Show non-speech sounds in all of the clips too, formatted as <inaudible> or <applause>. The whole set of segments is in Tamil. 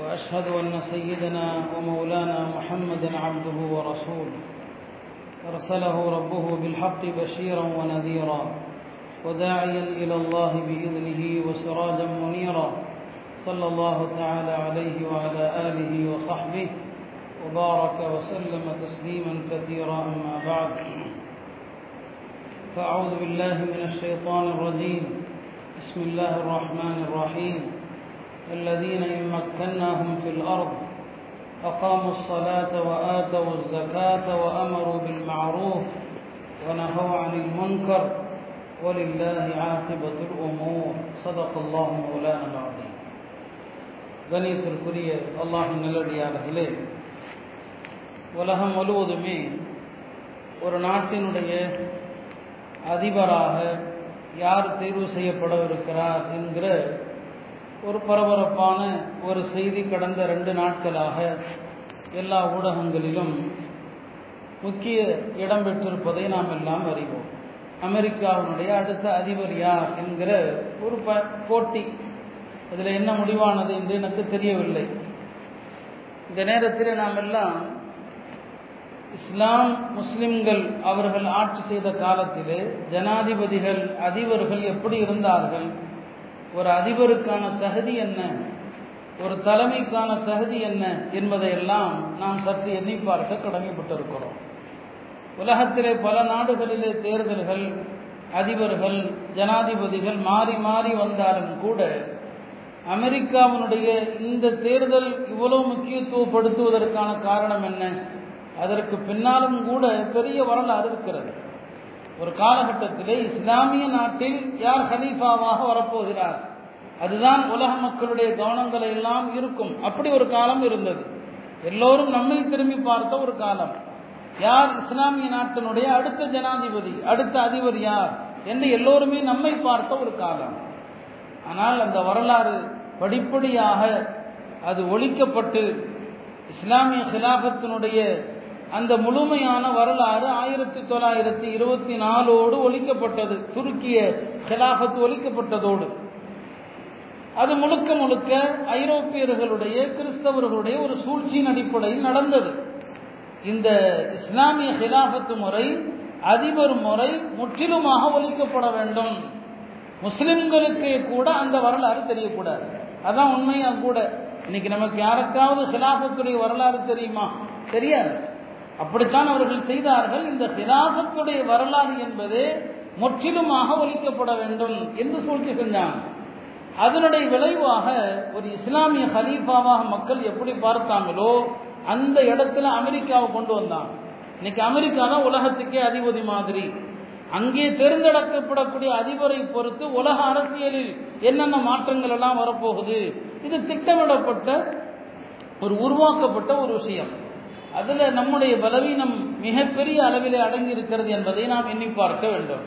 وأشهد أن سيدنا ومولانا محمدا عبده ورسوله. أرسله ربه بالحق بشيرا ونذيرا وداعيا إلى الله بإذنه وسراجا منيرا. صلى الله تعالى عليه وعلى آله وصحبه وبارك وسلم تسليما كثيرا أما بعد. فأعوذ بالله من الشيطان الرجيم. بسم الله الرحمن الرحيم. الذين إن مكناهم في الأرض أقاموا الصلاة وآتوا الزكاة وأمروا بالمعروف ونهوا عن المنكر ولله عاقبة الأمور صدق الله مولانا العظيم கணியத்திற்குரிய அல்லாஹின் நல்லடியார்களே உலகம் முழுவதுமே ஒரு நாட்டினுடைய அதிபராக யார் தேர்வு செய்யப்படவிருக்கிறார் என்கிற ஒரு பரபரப்பான ஒரு செய்தி கடந்த ரெண்டு நாட்களாக எல்லா ஊடகங்களிலும் முக்கிய இடம் பெற்றிருப்பதை நாம் எல்லாம் அறிவோம். அமெரிக்காவினுடைய அடுத்த அதிபர் யார் என்கிற ஒரு ப போட்டி. அதில் என்ன முடிவானது என்று எனக்கு தெரியவில்லை. இந்த நேரத்தில் நாம் எல்லாம் இஸ்லாம் முஸ்லிம்கள் அவர்கள் ஆட்சி செய்த காலத்திலே ஜனாதிபதிகள் அதிபர்கள் எப்படி இருந்தார்கள் ஒரு அதிபருக்கான தகுதி என்ன? ஒரு தலைமைக்கான தகுதி என்ன என்பதையெல்லாம் நாம் சற்று எண்ணி பார்க்க கடமைப்பட்டிருக்கிறோம். உலகத்திலே பல நாடுகளிலே தேர்தல்கள் அதிபர்கள் ஜனாதிபதிகள் மாறி மாறி வந்தாலும் கூட அமெரிக்காவினுடைய இந்த தேர்தல் இவ்வளவு முக்கியத்துவப்படுத்துவதற்கான காரணம் என்ன? அதற்கு பின்னாலும் கூட பெரிய வரலாறு இருக்கிறது. ஒரு காலகட்டத்திலே இஸ்லாமிய நாட்டில் யார் ஹலீஃபாவாக வரப்போகிறார்? அதுதான் உலக மக்களுடைய கவனங்களை எல்லாம் இருக்கும் அப்படி ஒரு காலம் இருந்தது. எல்லோரும் நம்மை திரும்பி பார்த்த ஒரு காலம். யார் இஸ்லாமிய நாட்டினுடைய அடுத்த ஜனாதிபதி அடுத்த அதிபர் யார் என்று எல்லோருமே நம்மை பார்த்த ஒரு காலம். ஆனால் அந்த வரலாறு படிப்படியாக அது ஒழிக்கப்பட்டு இஸ்லாமிய ஹிலாபத்தினுடைய அந்த முழுமையான வரலாறு ஆயிரத்தி தொள்ளாயிரத்தி இருபத்தி நாலோடு ஒழிக்கப்பட்டது துருக்கிய கிலாபத்து ஒழிக்கப்பட்டதோடு அது முழுக்க முழுக்க ஐரோப்பியர்களுடைய கிறிஸ்தவர்களுடைய ஒரு சூழ்ச்சியின் அடிப்படையில் நடந்தது. இந்த இஸ்லாமிய ஹிலாபத்து முறை அதிபர் முறை முற்றிலுமாக ஒழிக்கப்பட வேண்டும். முஸ்லிம்களுக்கு கூட அந்த வரலாறு தெரியக்கூடாது. அதான் உண்மையாக கூட? இன்னைக்கு நமக்கு யாருக்காவது ஹிலாபத்துடைய வரலாறு தெரியுமா? தெரியாது. அப்படித்தான் அவர்கள் செய்தார்கள். இந்த ஹிலாபத்துடைய வரலாறு என்பது முற்றிலுமாக ஒழிக்கப்பட வேண்டும் என்று சூழ்ச்சி செஞ்சாங்க அதனுடைய விளைவாக ஒரு இஸ்லாமிய ஹலீஃபாவாக மக்கள் எப்படி பார்த்தாங்களோ அந்த இடத்துல அமெரிக்காவை கொண்டு வந்தாங்க இன்னைக்கு அமெரிக்கா தான் உலகத்துக்கே அதிபதி மாதிரி. அங்கே தேர்ந்தெடுக்கப்படக்கூடிய அதிபரை பொறுத்து உலக அரசியலில் என்னென்ன மாற்றங்கள் எல்லாம் வரப்போகுது? இது திட்டமிடப்பட்ட ஒரு உருவாக்கப்பட்ட ஒரு விஷயம். அதில் நம்முடைய பலவீனம் மிகப்பெரிய அளவிலே அடங்கி இருக்கிறது என்பதை நாம் எண்ணி பார்க்க வேண்டும்.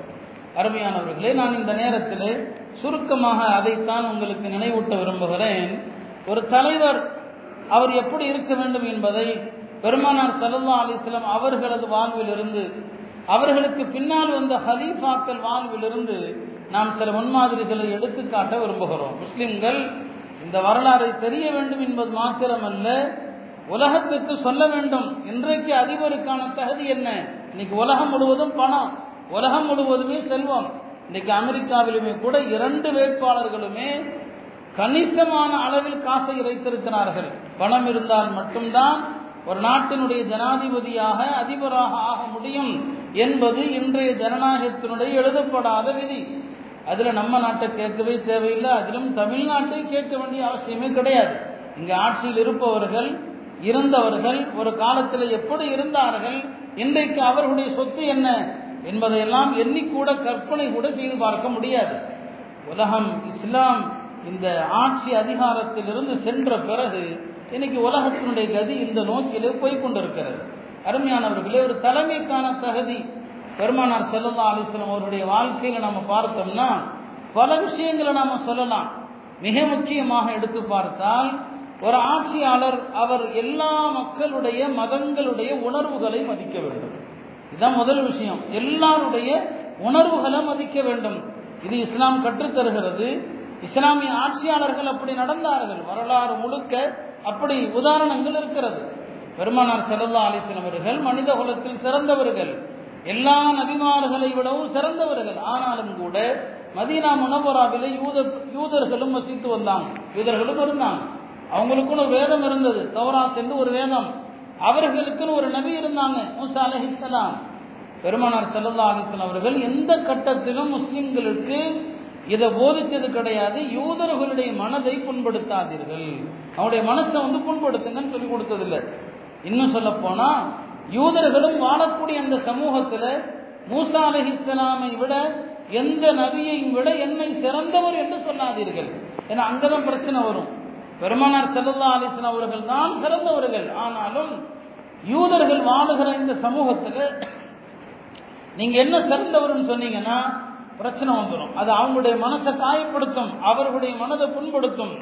அருமையானவர்களே நான் இந்த நேரத்தில் சுருக்கமாக அதைத்தான் உங்களுக்கு நினைவூட்ட விரும்புகிறேன். ஒரு தலைவர் அவர் எப்படி இருக்க வேண்டும் என்பதை பெருமானார் சல்லா அலிஸ்லாம் அவர்களது வாழ்விலிருந்து அவர்களுக்கு பின்னால் வந்த ஹலீஃபாக்கள் வாழ்விலிருந்து நாம் சில முன்மாதிரிகளை எடுத்துக்காட்ட விரும்புகிறோம். முஸ்லிம்கள் இந்த வரலாறை தெரிய வேண்டும் என்பது மாத்திரமல்ல உலகத்துக்கு சொல்ல வேண்டும். இன்றைக்கு அதிபருக்கான தகுதி என்ன? இன்னைக்கு உலகம் முழுவதும் பணம். உலகம் முழுவதுமே செல்வம். இன்னைக்கு அமெரிக்காவிலுமே கூட இரண்டு வேட்பாளர்களுமே கணிசமான அளவில் காசை இறைத்திருக்கிறார்கள் பணம் இருந்தால் மட்டும்தான் ஒரு நாட்டினுடைய ஜனாதிபதியாக அதிபராக ஆக முடியும் என்பது இன்றைய ஜனநாயகத்தினுடைய எழுதப்படாத விதி. அதில் நம்ம நாட்டை கேட்கவே தேவையில்லை. அதிலும் தமிழ்நாட்டை கேட்க வேண்டிய அவசியமே கிடையாது. இங்கே ஆட்சியில் இருப்பவர்கள் இருந்தவர்கள் ஒரு காலத்தில் எப்படி இருந்தார்கள்? இன்றைக்கு அவர்களுடைய சொத்து என்ன? என்பதையெல்லாம் எண்ணிக்கூட கற்பனை கூட செய்து பார்க்க முடியாது. உலகம் இஸ்லாம் இந்த ஆட்சி அதிகாரத்திலிருந்து சென்ற பிறகு இன்னைக்கு உலகத்தினுடைய கதி இந்த நோக்கிலே போய்கொண்டிருக்கிறது அருமையானவர்களே ஒரு தலைமைக்கான தகுதி. பெருமானார் செல்லல்லா அலிஸ்லாம் அவருடைய வாழ்க்கையில நம்ம பார்த்தோம்னா பல விஷயங்களை நாம சொல்லலாம். மிக முக்கியமாக எடுத்து பார்த்தால் ஒரு ஆட்சியாளர் அவர் எல்லா மக்களுடைய மதங்களுடைய உணர்வுகளை மதிக்க வேண்டும். இதுதான் முதல் விஷயம். எல்லாருடைய உணர்வுகளை மதிக்க வேண்டும். இது இஸ்லாம் கற்றுத்தருகிறது. இஸ்லாமிய ஆட்சியாளர்கள் அப்படி நடந்தார்கள். வரலாறு முழுக்க அப்படி உதாரணங்கள் இருக்கிறது. பெருமானார் செல்லல்லா அலிஸ்லாம் அவர்கள் மனித குலத்தில் சிறந்தவர்கள். எல்லா நபிமார்களை விடவும் சிறந்தவர்கள். ஆனாலும் கூட மதீனா முனவராவிலே யூத யூதர்களும் வசித்து வந்தாங்க. யூதர்களும் இருந்தாங்க. அவங்களுக்குன்னு ஒரு வேதம் இருந்தது. தவராத் என்று ஒரு வேதம். அவர்களுக்குன்னு ஒரு நபி இருந்தாங்க. மூசா அலஹிஸ்லாம் பெருமானார் செல்லல்லா அலிஸ்லாம் அவர்கள் எந்த கட்டத்திலும் முஸ்லிம்களுக்கு இதை போதிச்சது கிடையாது. யூதர்களுடைய மனதை புண்படுத்தாதீர்கள். அவனுடைய மனசை வந்து புண்படுத்துங்கன்னு சொல்லி கொடுத்ததில்லை. இன்னும் சொல்ல போனா யூதர்களும் வாழக்கூடிய அந்த சமூகத்தில் மூசா அலஹிஸ்லாமை விட எந்த நபியையும் விட என்னை சிறந்தவர் என்று சொல்லாதீர்கள். ஏன்னா அங்கதான் பிரச்சனை வரும். பெருமானார் செல்லல்லா அலிசன் அவர்கள் தான் சிறந்தவர்கள். ஆனாலும் யூதர்கள் வாழுகிற இந்த சமூகத்தில் நீங்க என்ன சிறந்தவர்னு சொன்னீங்கன்னா பிரச்சனை வந்துடும் அது அவங்களுடைய மனசை காயப்படுத்தும் அவர்களுடைய மனதை புண்படுத்தும்.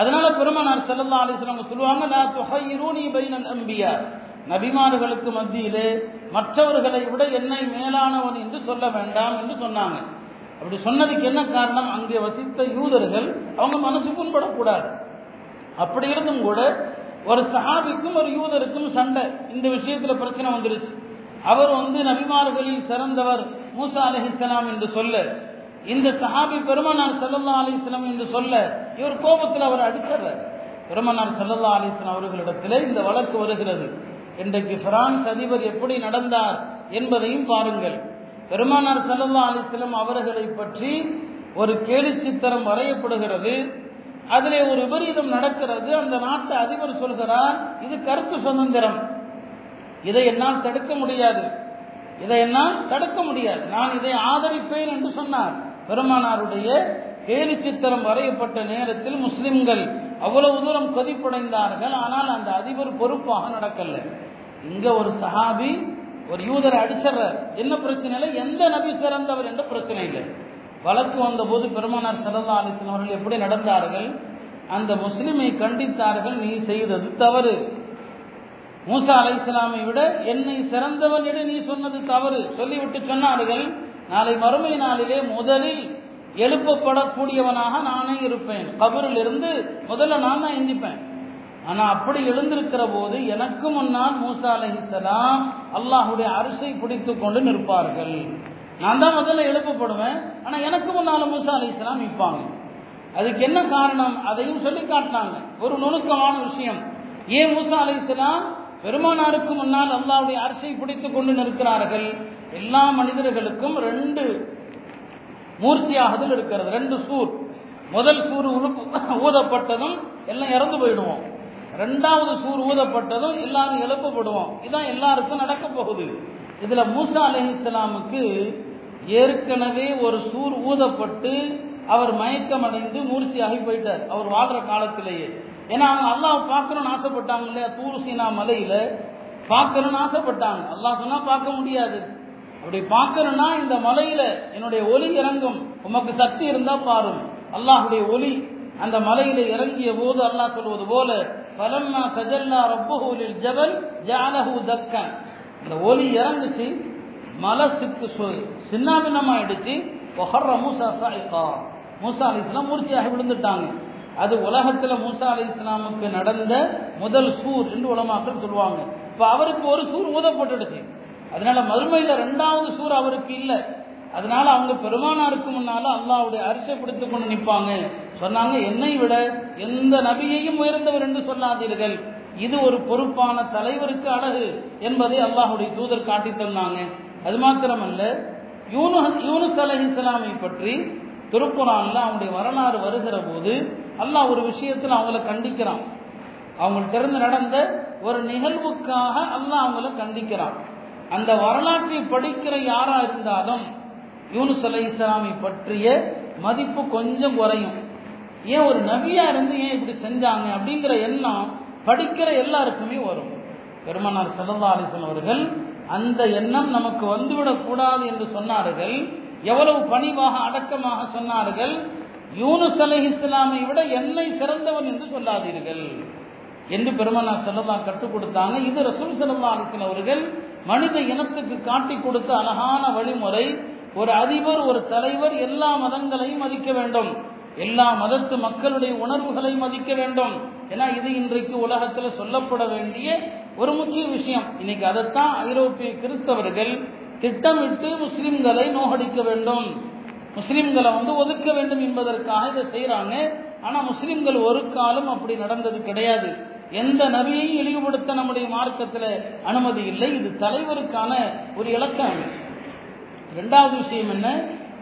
அதனால பெருமானார் செல்லல்லா அவங்க சொல்லுவாங்க நான் துஹைரூனி பைனல் அம்பியா. நபிமார்களுக்கு மத்தியிலே மற்றவர்களை விட என்னை மேலானவன் என்று சொல்ல வேண்டாம் என்று சொன்னாங்க. அப்படி சொன்னதுக்கு என்ன காரணம்? அங்கே வசித்த யூதர்கள் அவங்க மனசு புண்படக்கூடாது. அப்படி இருந்தும் கூட ஒரு சஹாபிக்கும் ஒரு யூதருக்கும் சண்டை. இந்த விஷயத்துல பிரச்சனை வந்துருச்சு. அவர் வந்து நபிமார்களில் சிறந்தவர் மூசா அலிஹிஸ்லாம் என்று சொல்ல இந்த சஹாபி பெருமனார் சல்லல்லா அலிஸ்லாம் என்று சொல்ல இவர் கோபத்தில் அவர் அடிச்சிடுறார். பெருமனார் சல்லல்லா அலிஸ்லாம் அவர்களிடத்தில் இந்த வழக்கு வருகிறது. இன்றைக்கு பிரான்ஸ் அதிபர் எப்படி நடந்தார் என்பதையும் பாருங்கள். பெருமானார் சல்லல்லா அலிஸ்லம் அவர்களை பற்றி ஒரு கேலி சித்திரம் வரையப்படுகிறது. அதிலே ஒரு விபரீதம் நடக்கிறது. அந்த நாட்டு அதிபர் சொல்கிறார் இது கருத்து சுதந்திரம். இதை என்னால் தடுக்க முடியாது. இதை என்னால் தடுக்க முடியாது. நான் இதை ஆதரிப்பேன் என்று சொன்னார். பெருமானாருடைய கேலி சித்திரம் வரையப்பட்ட நேரத்தில் முஸ்லிம்கள் அவ்வளவு தூரம் கொதிப்படைந்தார்கள். ஆனால் அந்த அதிபர் பொறுப்பாக நடக்கல. இங்க ஒரு சஹாபி ஒரு யூதரை அடிச்சிடுறார். என்ன பிரச்சனை இல்லை எந்த நபி சிறந்தவர் என்ற பிரச்சனை இல்லை வழக்கு வந்தபோது பெருமானார் சல்லா அலிஸ்லாம் அவர்கள் எப்படி நடந்தார்கள்? அந்த முஸ்லிமை கண்டித்தார்கள் நீ செய்தது தவறு. மூசா அலை இஸ்லாமை விட என்னை சிறந்தவன் நீ சொன்னது தவறு. சொல்லிவிட்டு சொன்னார்கள் நாளை மறுமை நாளிலே முதலில் எழுப்பப்படக்கூடியவனாக நானே இருப்பேன். கபரில் இருந்து முதல்ல நான் தான் எந்திப்பேன். ஆனா அப்படி எழுந்திருக்கிற போது எனக்கு முன்னால் மூசா அலஹிசலாம் அல்லாஹுடைய அரிசை பிடித்து கொண்டு நிற்பார்கள். நான் தான் முதல்ல எழுப்பப்படுவேன். ஆனா எனக்கு முன்னால மூசா அலிஸ்லாம் நிற்பாங்க. அதுக்கு என்ன காரணம்? அதையும் சொல்லி காட்டினாங்க. ஒரு நுணுக்கமான விஷயம். ஏன் மூசா அலிஸ்லாம் பெருமானாருக்கு முன்னால் அல்லாவுடைய அரிசை பிடித்து கொண்டு நிற்கிறார்கள்? எல்லா மனிதர்களுக்கும் ரெண்டு மூர்ச்சியாகுதல் இருக்கிறது. ரெண்டு சூர். முதல் சூர் ஊதப்பட்டதும் எல்லாம் இறந்து போயிடுவோம். ரெண்டாவது சூர் ஊதப்பட்டதும் எல்லாரும் எழுப்பப்படுவோம். இதான் எல்லாருக்கும் நடக்க போகுது. இதுல மூசா அலஹி இஸ்லாமுக்கு ஏற்கனவே ஒரு சூர் ஊதப்பட்டு அவர் மயக்கம் அடைந்து மூர்ச்சியாகி போயிட்டார். அவர் வாழ்ற காலத்திலேயே. ஏன்னா அவங்க அல்லாஹ் பார்க்கணும்னு ஆசைப்பட்டாங்க இல்லையா? தூர் சீனா மலையில பார்க்கணும்னு ஆசைப்பட்டாங்க. அல்லாஹ் சொன்னா பார்க்க முடியாது. அப்படி பார்க்கணும்னா இந்த மலையில என்னுடைய ஒலி இறங்கும். உமக்கு சக்தி இருந்தா பாரும். அல்லாஹுடைய ஒலி அந்த மலையில இறங்கிய போது அல்லாஹ் சொல்வது போல பலம்மா தஜல்லா ரப்புஹூலில் ஜபல் ஜாலஹு தக்கன் அந்த ஒலி இறங்குச்சு மலை சிக்கு சின்னாபின்னமாயிடுச்சு. ஒஹர்ர மூசா சாய்கா மூசா அலி இஸ்லாம் மூர்ச்சியாக விழுந்துட்டாங்க. அது உலகத்தில் மூசா அலி இஸ்லாமுக்கு நடந்த முதல் சூர் என்று உலமாக்கள் சொல்லுவாங்க. இப்போ அவருக்கு ஒரு சூர் ஊதப்பட்டுடுச்சு. அதனால மறுமையில் ரெண்டாவது சூர் அவருக்கு இல்லை. அதனால அவங்க பெருமானாருக்கு முன்னால அல்லாவுடைய அரிசை கொண்டு நிற்பாங்க. சொன்னாங்க என்னை விட எந்த நபியையும் உயர்ந்தவர் என்று சொல்லாதீர்கள். இது ஒரு பொறுப்பான தலைவருக்கு அழகு என்பதை அல்லாஹுடைய தூதர் காட்டி தந்தாங்க. அது மாத்திரமல்ல யூனு யூனுஸ் அலஹி இஸ்லாமை பற்றி திருக்குறான்ல அவங்களுடைய வரலாறு வருகிற போது அல்லாஹ் ஒரு விஷயத்தில் அவங்கள கண்டிக்கிறான். அவங்கள்ட்ட இருந்து நடந்த ஒரு நிகழ்வுக்காக அல்லாஹ் அவங்கள கண்டிக்கிறான். அந்த வரலாற்றை படிக்கிற யாரா இருந்தாலும் யூனுஸ் அலை இஸ்லாமை பற்றிய மதிப்பு கொஞ்சம் குறையும். ஏன் ஒரு நபியா இருந்து ஏன் இப்படி செஞ்சாங்க அப்படிங்கிற எண்ணம் படிக்கிற எல்லாருக்குமே வரும். பெருமனார் சல்லா அலிசன் அவர்கள் அந்த எண்ணம் நமக்கு வந்துவிடக் கூடாது என்று சொன்னார்கள். எவ்வளவு பணிவாக அடக்கமாக சொன்னார்கள். யூனுஸ் அலை இஸ்லாமை விட என்னை சிறந்தவன் என்று சொல்லாதீர்கள். என்று பெருமனார் செல்லல்லா கற்றுக் கொடுத்தாங்க. இது ரசூல் செல்லா அலிசன் அவர்கள் மனித இனத்துக்கு காட்டி கொடுத்த அழகான வழிமுறை. ஒரு அதிபர் ஒரு தலைவர் எல்லா மதங்களையும் மதிக்க வேண்டும். எல்லா மதத்து மக்களுடைய உணர்வுகளை மதிக்க வேண்டும். ஏன்னா இது இன்றைக்கு உலகத்தில் சொல்லப்பட வேண்டிய ஒரு முக்கிய விஷயம். இன்னைக்கு அதைத்தான் ஐரோப்பிய கிறிஸ்தவர்கள் திட்டமிட்டு முஸ்லிம்களை நோகடிக்க வேண்டும். முஸ்லிம்களை வந்து ஒதுக்க வேண்டும் என்பதற்காக இதை செய்கிறாங்க ஆனா முஸ்லிம்கள் ஒரு காலம் அப்படி நடந்தது கிடையாது. எந்த நபியையும் இழிவுபடுத்த நம்முடைய மார்க்கத்தில் அனுமதி இல்லை. இது தலைவருக்கான ஒரு இலக்கம் ரெண்டாவது விஷயம் என்ன?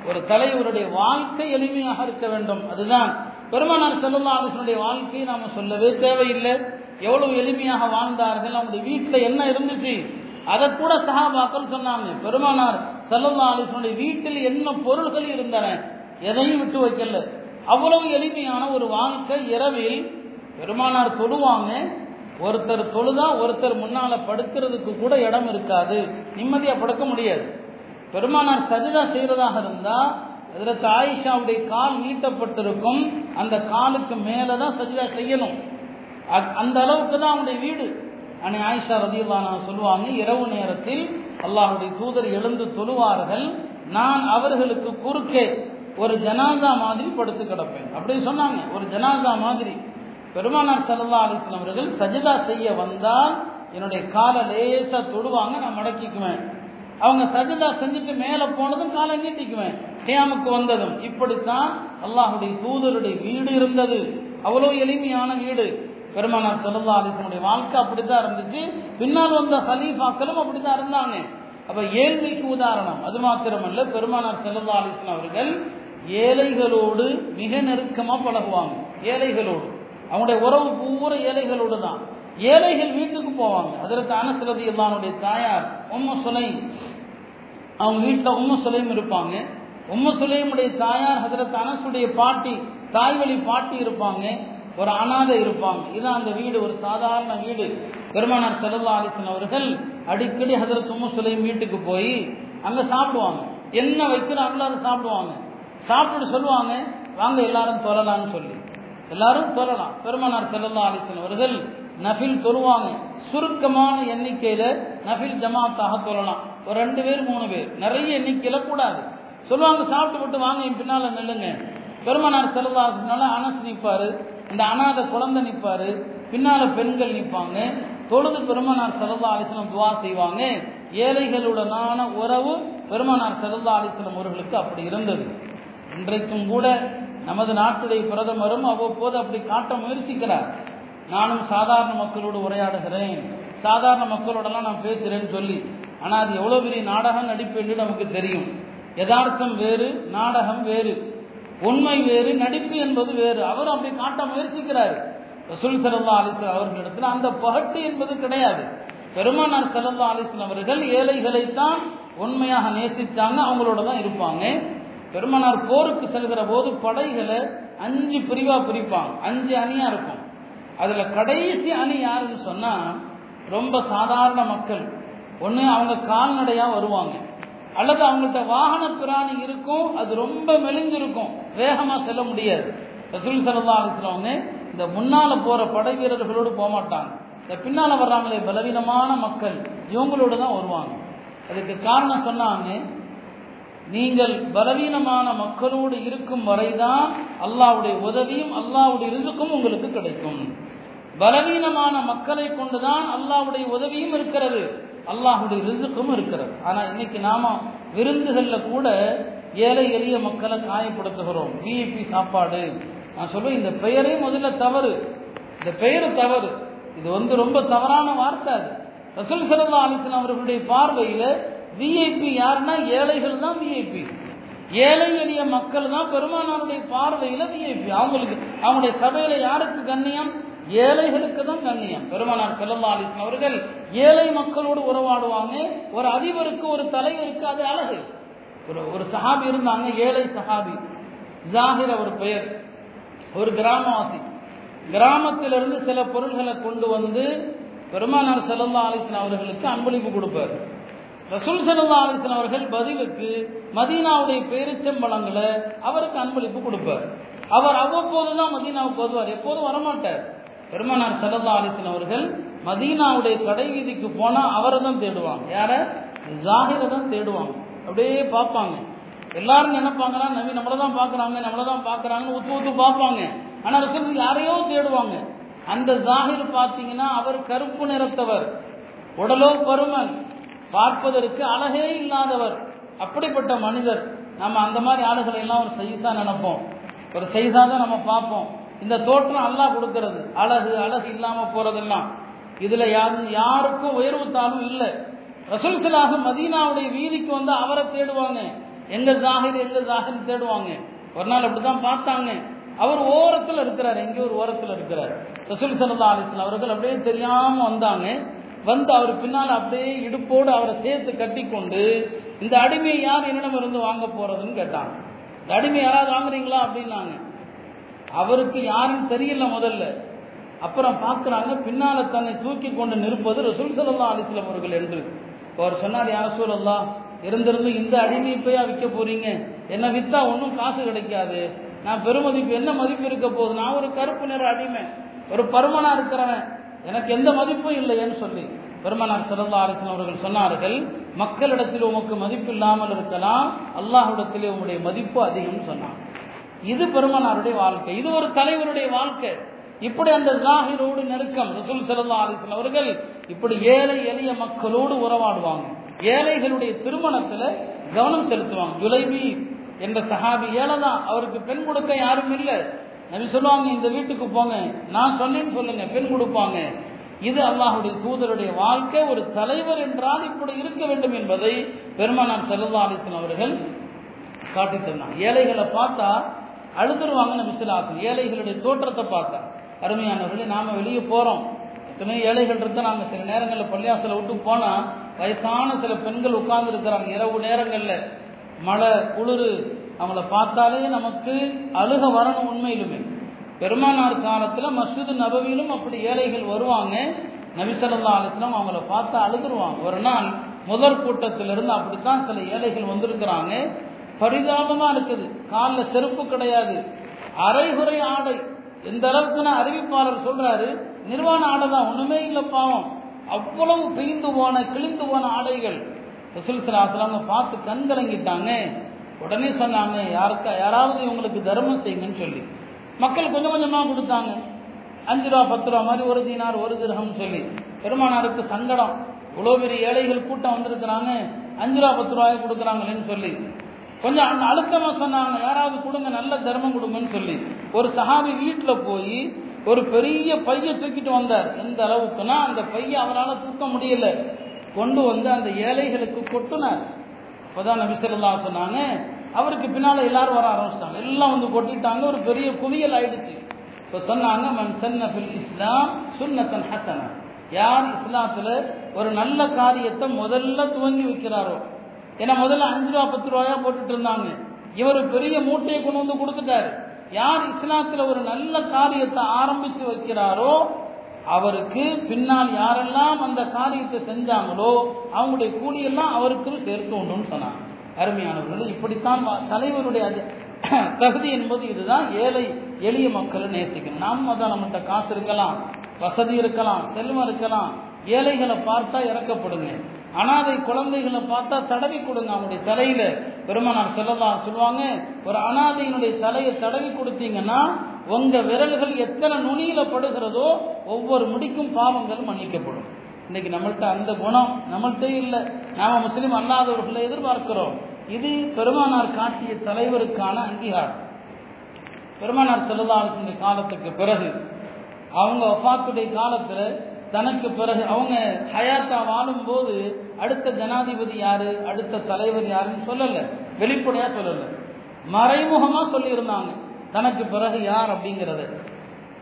ஒரு தலைவருடைய வாழ்க்கை எளிமையாக இருக்க வேண்டும். அதுதான். பெருமானார் செல்லல்லா ஆலோசனுடைய வாழ்க்கையை நாம சொல்லவே தேவையில்லை. எவ்வளவு எளிமையாக வாழ்ந்தார்கள் அவங்களுடைய வீட்டில் என்ன இருந்துச்சு? அதை கூட சஹாபாக்கள் சொன்னாங்க. பெருமானார் செல்லல்லா ஆலோசனுடைய வீட்டில் என்ன பொருள்கள் இருந்தன? எதையும் விட்டு வைக்கல. அவ்வளவு எளிமையான ஒரு வாழ்க்கை இரவில் பெருமானார் தொழுவாங்க. ஒருத்தர் தொழுதா ஒருத்தர் முன்னால படுக்கிறதுக்கு கூட இடம் இருக்காது. நிம்மதியா படுக்க முடியாது. பெருமானார் சஜிதா செய்கிறதாக இருந்தால் இதற்கு ஆயிஷாவுடைய கால் நீட்டப்பட்டிருக்கும். அந்த காலுக்கு மேலதான் சஜிதா செய்யணும். அந்த அளவுக்கு தான் அவனுடைய வீடு. அன்னை ஆயிஷா ரதியுல்லானா சொல்லுவாங்க இரவு நேரத்தில் அல்லாஹுடைய தூதர் எழுந்து தொழுவார்கள். நான் அவர்களுக்கு குறுக்கே ஒரு ஜனாதா மாதிரி படுத்து கிடப்பேன். அப்படின்னு சொன்னாங்க ஒரு ஜனாதா மாதிரி. பெருமானார் சல்லா அலிஸ்லாம் அவர்கள் சஜிதா செய்ய வந்தால் என்னுடைய காலை லேசாக தொடுவாங்க நான் மடக்கிக்குவேன். அவங்க சஜிதா செஞ்சுட்டு மேலே போனதும் காலை நீட்டிக்குவேன். ஹியாமுக்கு வந்ததும். இப்படித்தான் அல்லாஹுடைய தூதருடைய வீடு இருந்தது. அவ்வளோ எளிமையான வீடு. பெருமானார் சொல்லல்லா அலிசனுடைய வாழ்க்கை அப்படித்தான் இருந்துச்சு. பின்னால் வந்த ஹலீஃபாக்களும் அப்படித்தான் இருந்தாங்க. அப்ப ஏழ்மைக்கு உதாரணம். அது மாத்திரமல்ல பெருமானார் செல்லல்லா அலிசன் அவர்கள் ஏழைகளோடு மிக நெருக்கமாக பழகுவாங்க. ஏழைகளோடு. அவங்களுடைய உறவு பூரா ஏழைகளோடு தான் ஏழைகள் வீட்டுக்கு போவாங்க. அதற்கு அனசரதி அல்லானுடைய தாயார் உம்ம சுலைம். அவங்க வீட்டில் உம்ம சுலையும் இருப்பாங்க. உம்ம சுலைமுடைய தாயார் ஹதரத் அனசுடைய பாட்டி தாய்வழி பாட்டி இருப்பாங்க. ஒரு அனாதை இருப்பாங்க. இதான் அந்த வீடு. ஒரு சாதாரண வீடு. பெருமானார் செல்லல்லா அலிசன் அவர்கள் அடிக்கடி ஹதரத் உம்ம சுலைம் வீட்டுக்கு போய் அங்கே சாப்பிடுவாங்க. என்ன வைக்கிறாங்களோ அதை சாப்பிடுவாங்க. சாப்பிட்டு சொல்லுவாங்க வாங்க எல்லாரும் தொழலான்னு சொல்லி. எல்லாரும் தொழலாம். பெருமானார் செல்லல்லா அலிசன் அவர்கள் நஃபில் தொழுவாங்க. சுருக்கமான எண்ணிக்கையில நஃபில் ஜமாத்தாக தொழலாம். ஒரு ரெண்டு பேர் மூணு பேர். நிறைய எண்ணிக்கையில கூடாது. சொல்லுவாங்க சாப்பிட்டு விட்டு வாங்க என் பின்னால நில்லுங்க. பெருமானார் செலவாசினால அனசு நிற்பாரு இந்த அனாத குழந்தை நிற்பாரு பின்னால பெண்கள் நிற்பாங்க தொழுது பெருமானார் செலவா அலிஸ்லம் துவா செய்வாங்க. ஏழைகளுடனான உறவு பெருமானார் செலவா அலிஸ்லம் அவர்களுக்கு அப்படி இருந்தது. இன்றைக்கும் கூட நமது நாட்டுடைய பிரதமரும் அவ்வப்போது அப்படி காட்ட முயற்சிக்கிறார். நானும் சாதாரண மக்களோடு உரையாடுகிறேன். சாதாரண மக்களோடலாம் நான் பேசுகிறேன்னு சொல்லி. ஆனால் அது எவ்வளோ பெரிய நாடகம் நடிப்பு நமக்கு தெரியும். யதார்த்தம் வேறு நாடகம் வேறு. உண்மை வேறு நடிப்பு என்பது வேறு. அவர் அப்படி காட்ட முயற்சிக்கிறார். ரசூல் சரல்லா அலிஸ்லாம் அவர்களிடத்தில் அந்த பகட்டு என்பது கிடையாது. பெருமானார் சரல்லா அலிஸ்லாம் அவர்கள் ஏழைகளைத்தான் உண்மையாக நேசித்தாங்க அவங்களோட தான் இருப்பாங்க. பெருமானார் போருக்கு செல்கிற போது படைகளை அஞ்சு பிரிவாக பிரிப்பாங்க. அஞ்சு அணியாக இருக்கும். அதுல கடைசி அணி யாருன்னு சொன்னா ரொம்ப சாதாரண மக்கள். ஒன்று அவங்க கால்நடையா வருவாங்க. அல்லது அவங்கள்ட்ட வாகன பிராணி இருக்கும் அது ரொம்ப மெலிஞ்சிருக்கும் வேகமா செல்ல முடியாது. ரசூல் சல்லா அலிஸ்லவங்க இந்த முன்னால போற படை வீரர்களோடு போக மாட்டாங்க. இந்த பின்னால வர்றாங்களே பலவீனமான மக்கள் இவங்களோடு தான் வருவாங்க. அதுக்கு காரணம் சொன்னாங்க நீங்கள் பலவீனமான மக்களோடு இருக்கும் வரைதான் அல்லாவுடைய உதவியும் அல்லாவுடைய ரிசுக்கும் உங்களுக்கு கிடைக்கும். பலவீனமான மக்களை கொண்டுதான் அல்லாவுடைய உதவியும் இருக்கிறது. அல்லாஹுடைய ரிசுக்கும் இருக்கிறது. ஆனால் இன்னைக்கு நாம விருந்துகளில் கூட ஏழை எளிய மக்களை காயப்படுத்துகிறோம். விஐபி சாப்பாடு. நான் சொல்லுவேன் இந்த பெயரே முதல்ல தவறு. இந்த பெயர் தவறு. இது வந்து ரொம்ப தவறான வார்த்தை அது. ரசூல் சல்லா அலிஸ்லாம் அவர்களுடைய பார்வையில் விஐபி யாருன்னா ஏழைகள் தான் விஐபி ஏழை எளிய மக்கள் தான் பெருமானாருடைய பார்வையில் விஐபி அவங்களுக்கு அவங்களுடைய சபையில் யாருக்கு கண்ணியம்? ஏழைகளுக்கு தான் கண்ணியம். பெருமானார் செல்லல்லா அலிஸ்லாம் அவர்கள் ஏழை மக்களோடு உறவாடுவாங்க. ஒரு அதிபருக்கு ஒரு தலைவருக்கு அது அழகு. ஒரு ஒரு சஹாபி இருந்தாங்க ஏழை சஹாபி. ஜாகிர் அவர் பெயர். ஒரு கிராமவாசி. கிராமத்திலிருந்து சில பொருள்களை கொண்டு வந்து பெருமானார் செல்லல்லா அலிஸ்லாம் அவர்களுக்கு அன்பளிப்பு கொடுப்பார். ரசூல் செல்லல்லா அலிஸ்லாம் அவர்கள் பதிலுக்கு மதீனாவுடைய பேரிச்சம்பழங்களை அவருக்கு அன்பளிப்பு கொடுப்பார். அவர் அவ்வப்போது தான் மதீனாவுக்கு வருவார். எப்போதும் வரமாட்டார். பெருமனார் செல்லல்லா அலிஸ்லாம் அவர்கள் மதீனாவுடைய கடை வீதிக்கு போனால் அவரை தான் தேடுவாங்க. யார? ஜாகிரை தான் தேடுவாங்க. அப்படியே பார்ப்பாங்க. எல்லாரும் நினைப்பாங்கன்னா நவி நம்மளை தான் பார்க்குறாங்க நம்மளை தான் பார்க்குறாங்கன்னு ஒத்து ஒத்து பார்ப்பாங்க. ஆனால் ரசூல் யாரையோ தேடுவாங்க. அந்த ஜாகிர் பார்த்தீங்கன்னா அவர் கருப்பு நிறத்தவர். உடலோ பருமன். பார்ப்பதற்கு அழகே இல்லாதவர். அப்படிப்பட்ட மனிதர். நம்ம அந்த மாதிரி ஆளுகளை எல்லாம் ஒரு சைஸாக நினைப்போம். ஒரு சைஸாக தான் நம்ம பார்ப்போம். இந்த தோற்றம் அல்லாஹ் கொடுக்கிறது. அழகு அழகு இல்லாம போறதெல்லாம். இதுல யாரும் யாருக்கும் உயர்வு தாழ்வும் இல்லை. ரசூல்களாக மதீனாவுடைய வீதிக்கு வந்து அவரை தேடுவாங்க. எங்க ஜாகிர் எங்க ஜாகிர் தேடுவாங்க. ஒரு நாள் அப்படிதான் பார்த்தாங்க. அவர் ஓரத்தில் இருக்கிறார் எங்கே ஒரு ஓரத்தில் இருக்கிறார். ரசூல் சல்லா அலிஸ்லாம் அவர்கள் அப்படியே தெரியாம வந்தாங்க. வந்து அவர் பின்னால் அப்படியே இடுப்போடு அவரை சேர்த்து கட்டி கொண்டு இந்த அடிமையை யார் என்னிடம் இருந்து வாங்க போறதுன்னு கேட்டாங்க. இந்த அடிமை யாராவது வாங்குறீங்களா? அப்படின்னாங்க. அவருக்கு யாருன்னு தெரியல முதல்ல. அப்புறம் பார்க்குறாங்க பின்னால தன்னை தூக்கி கொண்டு நிற்பது ரசூல் சல்லா அலிஸ்லம் அவர்கள் என்று. அவர் சொன்னார் யார் சூழல்லா இருந்திருந்து இந்த அடிமையை போய் விற்க போறீங்க? என்ன வித்தா ஒன்றும் காசு கிடைக்காது. நான் பெருமதிப்பு என்ன மதிப்பு இருக்க போகுது? நான் ஒரு கருப்பு நிற அடிமை ஒரு பருமனா இருக்கிறவன். எனக்கு எந்த மதிப்பும் இல்லையேன்னு சொல்லி பெருமனார் சிறந்த அரசன் அவர்கள் சொன்னார்கள் மக்களிடத்தில் உமக்கு மதிப்பு இல்லாமல் இருக்கலாம் அல்லாஹ்விடத்திலே உங்களுடைய மதிப்பு அதிகம் சொன்னார் இது பெருமனாருடைய வாழ்க்கை. இது ஒரு தலைவருடைய வாழ்க்கை. இப்படி அந்த ஜாகிரோடு நெருக்கம் ரசூல் சல்லா அலிஸ்லாம் அவர்கள் இப்படி ஏழை எளிய மக்களோடு உறவாடுவாங்க. ஏழைகளுடைய திருமணத்துல கவனம் செலுத்துவாங்க. ஜுலைபி என்ற சஹாபி ஏழை தான் அவருக்கு பெண் கொடுக்க யாரும் இல்லை. நபி சொல்லுவாங்க இந்த வீட்டுக்கு போங்க. நான் சொன்னேன்னு சொல்லுங்க பெண் கொடுப்பாங்க. இது அல்லாஹுடைய தூதருடைய வாழ்க்கை. ஒரு தலைவர் என்றால் இப்படி இருக்க வேண்டும் என்பதை பெருமானார் செல்லல்லா அலிஸ்லாம் அவர்கள் காட்டித் தந்தாங்க. ஏழைகளை பார்த்தா அழுதுருவாங்க நபி ஏழைகளுடைய தோற்றத்தை பார்த்தேன் அருமையானவர்களே நாம் வெளியே போகிறோம் எத்தனை ஏழைகள் இருந்தால் நாங்கள் சில நேரங்களில் பள்ளியாசலை விட்டு போனால் வயசான சில பெண்கள் உட்கார்ந்து இருக்கிறாங்க. இரவு நேரங்களில் மழை குளிர் அவங்கள பார்த்தாலே நமக்கு அழுக வரணும் உண்மையிலுமே. பெருமானார் காலத்தில் மஸ்ஜிது நபவியிலும் அப்படி ஏழைகள் வருவாங்க. நபிசல்லா அலிஸ்லாம் அவங்கள பார்த்தா அழுதுருவாங்க. ஒரு நாள் முதல் கூட்டத்திலிருந்து அப்படித்தான் சில ஏழைகள் வந்திருக்கிறாங்க. பரிதாபமா இருக்குது. காலில் செருப்பு கிடையாது. அரைகுறை ஆடை. எந்த அளவுக்கு அறிவிப்பாளர் சொல்றாரு நிர்வாண ஆடை தான் ஒண்ணுமே இல்லை பாவம். அவ்வளவு பெய்ந்து போன கிழிந்து போன ஆடைகள். ரசூல் சலாசலாங்க பார்த்து கண் கலங்கிட்டாங்க. உடனே சொன்னாங்க யாருக்கா யாராவது இவங்களுக்கு தர்மம் செய்யுங்கன்னு சொல்லி. மக்கள் கொஞ்சம் கொஞ்சமாக கொடுத்தாங்க. அஞ்சு ரூபா பத்து ரூபா மாதிரி ஒரு தீனார் ஒரு திரகம் சொல்லி. பெருமானாருக்கு சங்கடம். இவ்வளோ பெரிய ஏழைகள் கூட்டம் வந்திருக்கிறாங்க. அஞ்சு ரூபா பத்து ரூபாய் கொடுக்குறாங்களேன்னு சொல்லி. கொஞ்சம் அந்த அழுத்தமாக சொன்னாங்க யாராவது கொடுங்க நல்ல தர்மம் கொடுங்கன்னு சொல்லி. ஒரு சஹாபி வீட்டில் போய் ஒரு பெரிய பைய தூக்கிட்டு வந்தார். எந்த அளவுக்குன்னா அந்த பைய அவரால் தூக்க முடியல. கொண்டு வந்து அந்த ஏழைகளுக்கு கொட்டினார். இப்போதான் நபிசல்லா சொன்னாங்க அவருக்கு பின்னால் எல்லாரும் வர ஆரம்பிச்சிட்டாங்க. எல்லாம் வந்து கொட்டிட்டாங்க. ஒரு பெரிய குவியல் ஆயிடுச்சு. இப்போ சொன்னாங்க மன் சன்ன ஃபில் இஸ்லாம் சுன்னத்தன் ஹசனா. யார் இஸ்லாத்தில் ஒரு நல்ல காரியத்தை முதல்ல துவங்கி வைக்கிறாரோ ஏன்னா முதல்ல அஞ்சு ரூபா பத்து ரூபாயா போட்டுட்டு இருந்தாங்க. இவர் பெரிய மூட்டையை கொண்டு வந்து கொடுத்துட்டாரு. யார் இஸ்லாத்தில் ஒரு நல்ல காரியத்தை ஆரம்பிச்சு வைக்கிறாரோ அவருக்கு பின்னால் யாரெல்லாம் அந்த காரியத்தை செஞ்சாங்களோ அவங்களுடைய கூலியெல்லாம் அவருக்கு சேர்த்து உண்டுன்னு சொன்னாங்க. அருமையானவர்கள் இப்படித்தான் தலைவருடைய <clears throat> தகுதி என்பது இதுதான். ஏழை எளிய மக்களை நேசிக்கணும். நாம தான் நம்மகிட்ட காசு இருக்கலாம் வசதி இருக்கலாம் செல்வம் இருக்கலாம். ஏழைகளை பார்த்தா இறக்கப்படுங்க. அனாதை குழந்தைகளை பார்த்தா தடவி கொடுங்க அவங்களுடைய தலையில. பெருமானார் செல்லலாம் சொல்லுவாங்க ஒரு அனாதையினுடைய தலையை தடவி கொடுத்தீங்கன்னா உங்க விரல்கள் எத்தனை நுனியில படுகிறதோ ஒவ்வொரு முடிக்கும் பாவங்கள் மன்னிக்கப்படும். இன்னைக்கு நம்மள்கிட்ட அந்த குணம் நம்மள்ட்ட இல்லை. நாம முஸ்லீம் அல்லாதவர்களை எதிர்பார்க்கிறோம். இது பெருமானார் காட்டிய தலைவருக்கான அங்கீகாரம். பெருமானார் செல்லதாளுடைய காலத்துக்கு பிறகு அவங்க ஒஃபாத்துடைய காலத்துல தனக்கு பிறகு அவங்க ஹயாத்தா வாழும்போது அடுத்த ஜனாதிபதி யாரு? அடுத்த தலைவர் யாருன்னு சொல்லல. வெளிப்படையா சொல்லல. மறைமுகமா சொல்லியிருந்தாங்க. தனக்கு பிறகு யார் அப்படிங்கிறத.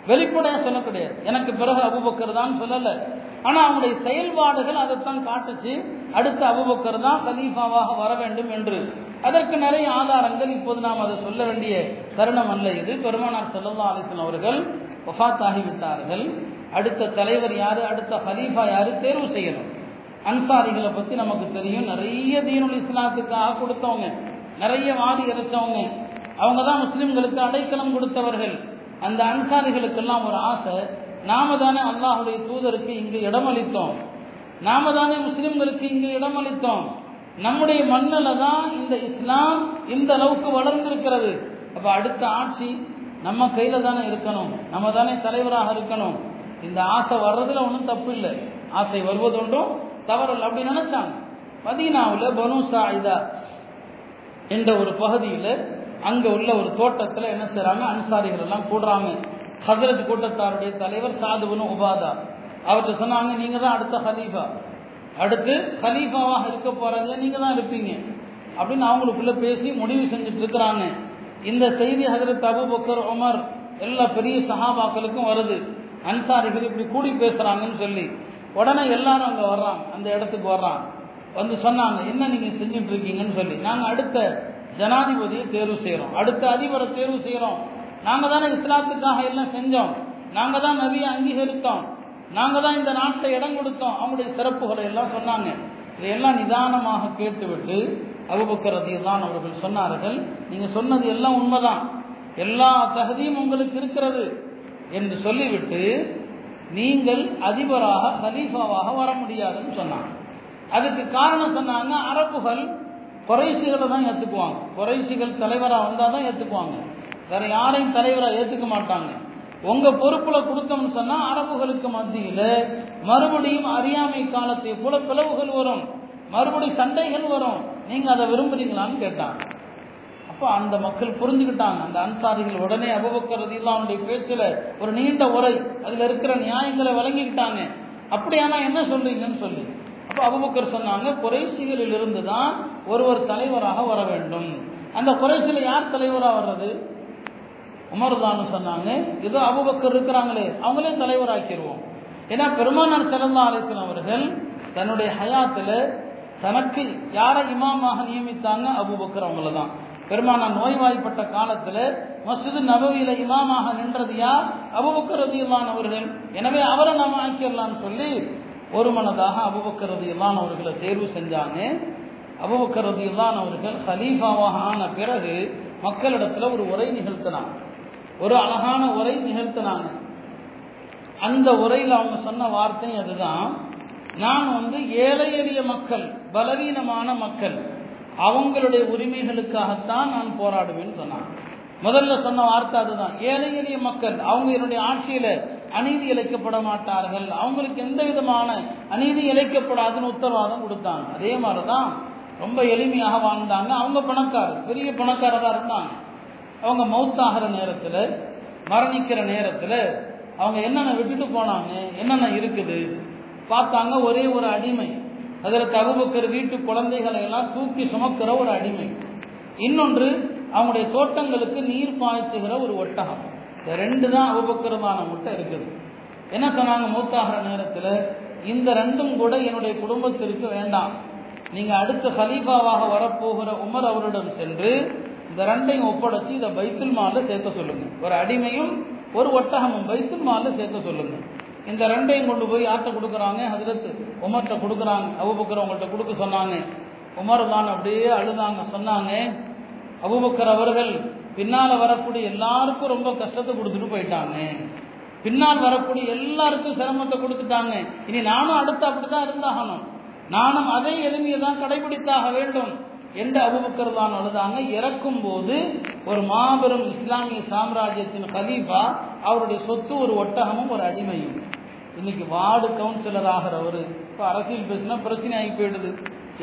வெளிப்படையா சொல்லக்கூடாது எனக்கு பிறகு அபுபக்கர் தான் சொல்லல. ஆனா அவங்களுடைய செயல்பாடுகள் அதைத்தான் காட்டுச்சு. அடுத்த அபுபக்கர் தான் சலீஃபாவாக வர வேண்டும் என்று. அதற்கு நிறைய ஆதாரங்கள் இப்போது நாம் அதை சொல்ல வேண்டிய தருணம் அல்ல இது. பெருமானார் செல்லல்லா அலிசன் அவர்கள் ஒஃபாத் ஆகிவிட்டார்கள். அடுத்த தலைவர் யாரு? அடுத்த ஹலீஃபா யாரு? தேர்வு செய்யணும். அன்சாரிகளை பற்றி நமக்கு தெரியும். நிறைய தீனுல் இஸ்லாத்துக்காக கொடுத்தவங்க. நிறைய வாதி இறைச்சவங்க. அவங்க தான் முஸ்லீம்களுக்கு அடைக்கலம் கொடுத்தவர்கள். அந்த அன்சாரிகளுக்கெல்லாம் ஒரு ஆசை. நாம தானே அல்லாஹுடைய தூதருக்கு இங்கு இடமளித்தோம். நாம தானே முஸ்லீம்களுக்கு இங்கு இடமளித்தோம். நம்முடைய மண்ணில் தான் இந்த இஸ்லாம் இந்த அளவுக்கு வளர்ந்திருக்கிறது. அப்போ அடுத்த ஆட்சி நம்ம கையில் தானே இருக்கணும். நம்ம தானே தலைவராக இருக்கணும். இந்த ஆசை வர்றதுல ஒன்றும் தப்பு இல்லை. ஆசை வருவதுண்டும் தவறல் அப்படி நினைச்சாங்க. மதீனாவில் பனு சாயிதா என்ற ஒரு பகுதியில் அங்கே உள்ள ஒரு தோட்டத்தில் என்ன செய்கிறாங்க அன்சாரிகள் எல்லாம் கூடுறாங்க. ஹசரத் கூட்டத்தாருடைய தலைவர் சாதுபனு உபாதா. அவர்கிட்ட சொன்னாங்க நீங்கள் தான் அடுத்த ஹலீஃபா. அடுத்து ஹலீஃபாவாக இருக்க போகிறத நீங்கள் தான் இருப்பீங்க. அப்படின்னு அவங்களுக்குள்ள பேசி முடிவு செஞ்சுட்டு இருக்கிறாங்க. இந்த செய்தி ஹசரத் அபுபக்கர் உமர் எல்லா பெரிய சஹாபாக்களுக்கும் வருது. அன்சாரிகள் இப்படி கூடி பேசுகிறாங்கன்னு சொல்லி. உடனே எல்லாரும் அங்கே வர்றாங்க. அந்த இடத்துக்கு வர்றாங்க. வந்து சொன்னாங்க என்ன நீங்கள் செஞ்சுட்டு இருக்கீங்கன்னு சொல்லி. நாங்கள் அடுத்த ஜனாதிபதியை தேர்வு செய்கிறோம் அடுத்த அதிபரை தேர்வு செய்கிறோம் நாங்கள் தானே இஸ்லாத்துக்காக எல்லாம் செஞ்சோம். நாங்கள் தான் நபியை அங்கீகரித்தோம். நாங்கள் தான் இந்த நாட்டில் இடம் கொடுத்தோம். அவங்களுடைய சிறப்புகளை எல்லாம் சொன்னாங்க. இதையெல்லாம் நிதானமாக கேட்டுவிட்டு அபுபக்கர் அவர்கள் சொன்னார்கள் நீங்கள் சொன்னது எல்லாம் உண்மைதான். எல்லா தகுதியும் உங்களுக்கு இருக்கிறது. என்று சொல்லிவிட்டு நீங்கள் அதிபராக ஹலீஃபாவாக வர முடியாதுன்னு சொன்னாங்க. அதுக்கு காரணம் சொன்னாங்க அரபுகள் குறைசிகளை தான் ஏற்றுக்குவாங்க குறைசிகள் தலைவராக வந்தால் தான் ஏற்றுக்குவாங்க வேற யாரையும் தலைவராக ஏற்றுக்க மாட்டாங்க. உங்கள் பொறுப்பில் கொடுத்தோம்னு சொன்னால் அரபுகளுக்கு மத்தியில் மறுபடியும் அறியாமை காலத்தை போல பிளவுகள் வரும். மறுபடியும் சண்டைகள் வரும். நீங்கள் அதை விரும்புகிறீங்களான்னு கேட்டாங்க. அப்ப அந்த மக்கள் புரிஞ்சுக்கிட்டாங்க. அந்த அன்சாரிகள் உடனே அபுபக்கர் இல்லாமுடைய பேச்சில் ஒரு நீண்ட உரை அதில் இருக்கிற நியாயங்களை வழங்கிக்கிட்டாங்க. அப்படியானா என்ன சொல்றீங்கன்னு சொல்லி. அப்போ அபுபக்கர் சொன்னாங்க குறைசிகளில் இருந்து தான் ஒருவர் தலைவராக வர வேண்டும். அந்த குறைசியில் யார் தலைவராக வர்றது? உமர்தான்னு சொன்னாங்க. ஏதோ அபுபக்கர் இருக்கிறாங்களே அவங்களே தலைவராக்கிடுவோம் ஏன்னா பெருமானார் செல்லல்லா அலிஸ்லாம் அவர்கள் தன்னுடைய ஹயாத்தில் தனக்கு யாரை இமாமாக நியமித்தாங்க? அபுபக்கர் அவங்கள தான். பெருமானா நோய்வாய்ப்பட்ட காலத்தில் மஸ்ஜிது நபவியில இமாமாக நின்றது யார்? அபுபக்கரது ரதியுல்லான் அவர்கள். எனவே அவரை நாம் ஆக்கிடலாம்னு சொல்லி ஒரு மனதாக அபுபக்கரது ரதியுல்லான் அவர்களை தேர்வு செஞ்சாங்க. அபுபக்கரது ரதியுல்லான் அவர்கள் ஹலீஃபாவாக ஆன பிறகு மக்களிடத்துல ஒரு உரை நிகழ்த்தினாங்க. ஒரு அழகான உரை நிகழ்த்தினாங்க. அந்த உரையில் அவங்க சொன்ன வார்த்தை அதுதான். நான் வந்து ஏழை எளிய மக்கள் பலவீனமான மக்கள் அவங்களுடைய உரிமைகளுக்காகத்தான் நான் போராடுவேன்னு சொன்னாங்க. முதல்ல சொன்ன வார்த்தை அதுதான். ஏழை எளிய மக்கள் அவங்க என்னுடைய ஆட்சியில அநீதி இழைக்கப்பட மாட்டார்கள். அவங்களுக்கு எந்த விதமான அநீதி இழைக்கப்படாதுன்னு உத்தரவாதம் கொடுத்தாங்க. அதே மாதிரிதான் ரொம்ப எளிமையாக வாழ்ந்தாங்க. அவங்க பணக்காரர் பெரிய பணக்காரராக இருந்தாங்க. அவங்க மவுத்தாகிற நேரத்தில் மரணிக்கிற நேரத்தில் அவங்க என்னென்ன விட்டுட்டு போனாங்க என்னென்ன இருக்குது பார்த்தாங்க. ஒரே ஒரு அடிமை. அதில் தகுபக்கர் வீட்டு குழந்தைகளை எல்லாம் தூக்கி சுமக்கிற ஒரு அடிமை. இன்னொன்று அவங்களுடைய தோட்டங்களுக்கு நீர் பாய்ச்சுகிற ஒரு ஒட்டகம். இந்த ரெண்டு தான் அபுபக்கரமான முட்டை இருக்குது. என்ன சொன்னாங்க மூத்தாகிற நேரத்தில்? இந்த ரெண்டும் கூட என்னுடைய குடும்பத்திற்கு வேண்டாம். நீங்கள் அடுத்த ஹலீஃபாவாக வரப்போகிற உமர் அவரிடம் சென்று இந்த ரெண்டையும் ஒப்படைச்சு இதை பைத்துல் மாலில் சேர்க்க சொல்லுங்க. ஒரு அடிமையும் ஒரு ஒட்டகமும் பைத்துல் மாலில் சேர்க்க சொல்லுங்க. இந்த ரெண்டையும் கொண்டு போய் யார்கிட்ட கொடுக்குறாங்க ஹதரத் உமர்கிட்ட கொடுக்குறாங்க. அபுபக்கர் அவங்கள்ட்ட கொடுக்க சொன்னாங்க. உமர் தான் அப்படியே அழுதாங்க சொன்னாங்க அபுபக்கர் அவர்கள் பின்னால் வரக்கூடிய எல்லாருக்கும் ரொம்ப கஷ்டத்தை கொடுத்துட்டு போயிட்டாங்க. பின்னால் வரக்கூடிய எல்லாருக்கும் சிரமத்தை கொடுத்துட்டாங்க. இனி நானும் அடுத்து அப்படிதான் இருந்தாகணும். நானும் அதே எளிமையை தான் கடைபிடித்தாக வேண்டும். எந்த அபுபக்கர் தான் அழுதாங்க இறக்கும் போது ஒரு மாபெரும் இஸ்லாமிய சாம்ராஜ்யத்தின் கலீஃபா அவருடைய சொத்து ஒரு ஒட்டகமும் ஒரு அடிமையும். இன்னைக்கு வார்டு கவுன்சிலர் ஆகிறவர். இப்போ அரசியல் பேசினா பிரச்சனை ஆகி போயிடுது.